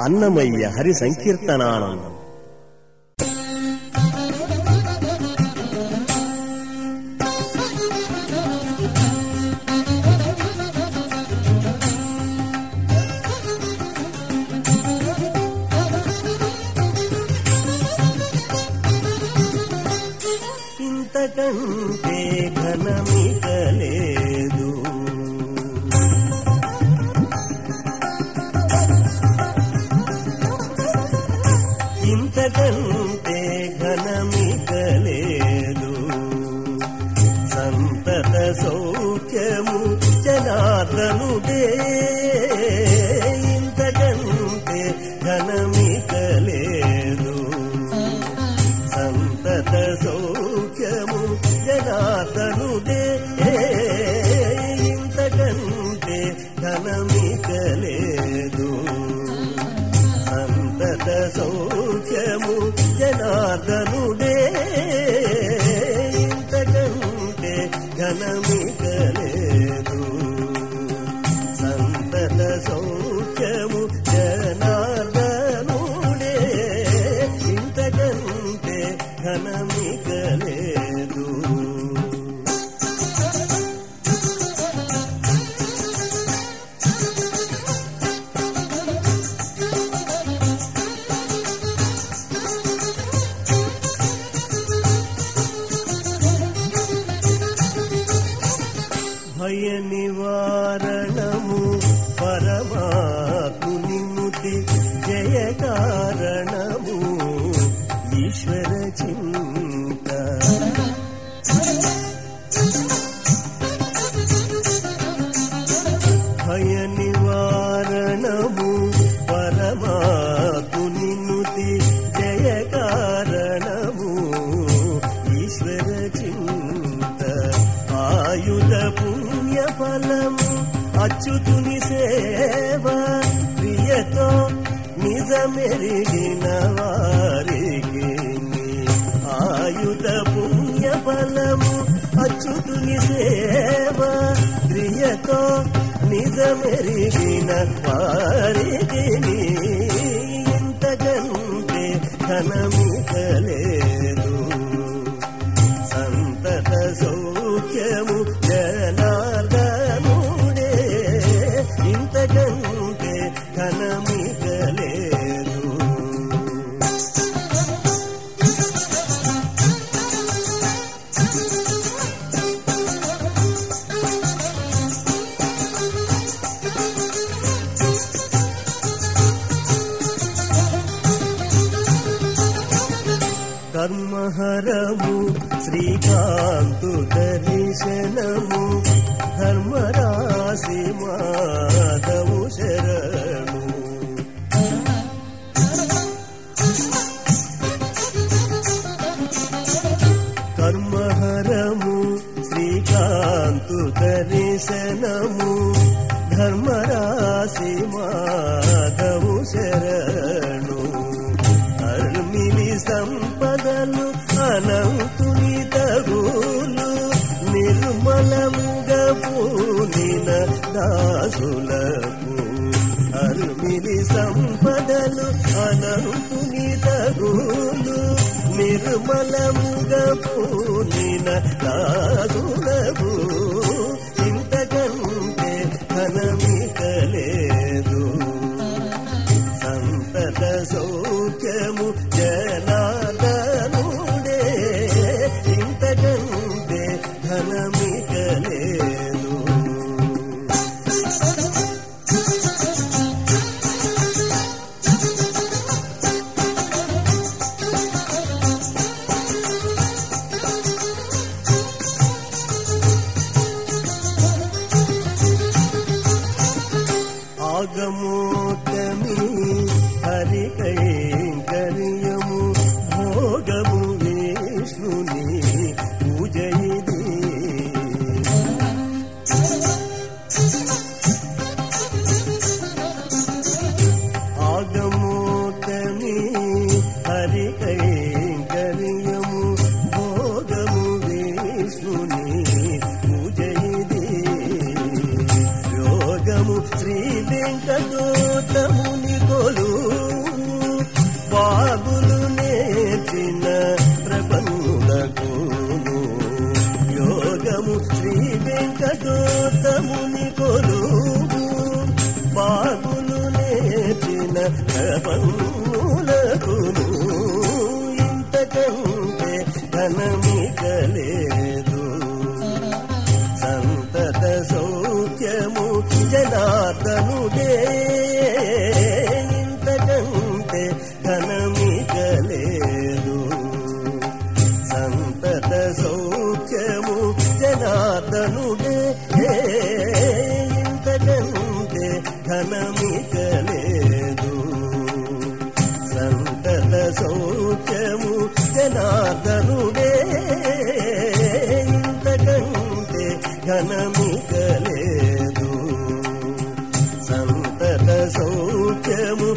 అన్నమయ్య హరి సంకీర్తనానందం ఇంతకంటే జగత సౌఖ్యము జనార్దనుడ. అచ్యుతుని సేవ ప్రియతో నిజమెరిగిన వారికి ఆయుధ పుణ్య బలము అచ్యుతుని సేవ ప్రియతో నిజమెరిగిన వారికి కర్మహరము శ్రీకాంతు దర్శనము ధర్మరాశి మాధవు శరణు. కర్మహరము శ్రీకాంతు దర్శనము ధర్మరాశి మాధవు శరణు. దాసులకు అరుమిలి సంపదలు అనంతుని తగులు నిర్మలముగా పూనిన దాసులకు ఇంతకంటే ఘనమిక లేదు. సంతత సౌఖ్యము జయ విష్ణుని పూజ ఇది ఆగమోతమి హరికైంకర్యము భోగము విష్ణుని పూజ ఇది యోగము శ్రీ వెంకటోతము భారతముని కొలువు బాగులు నేర్చిన ప్రపంచ సౌఖ్యము జనార్దనుడే ఇంతకంటే ఘనమికలేదు సంతత సౌఖ్యము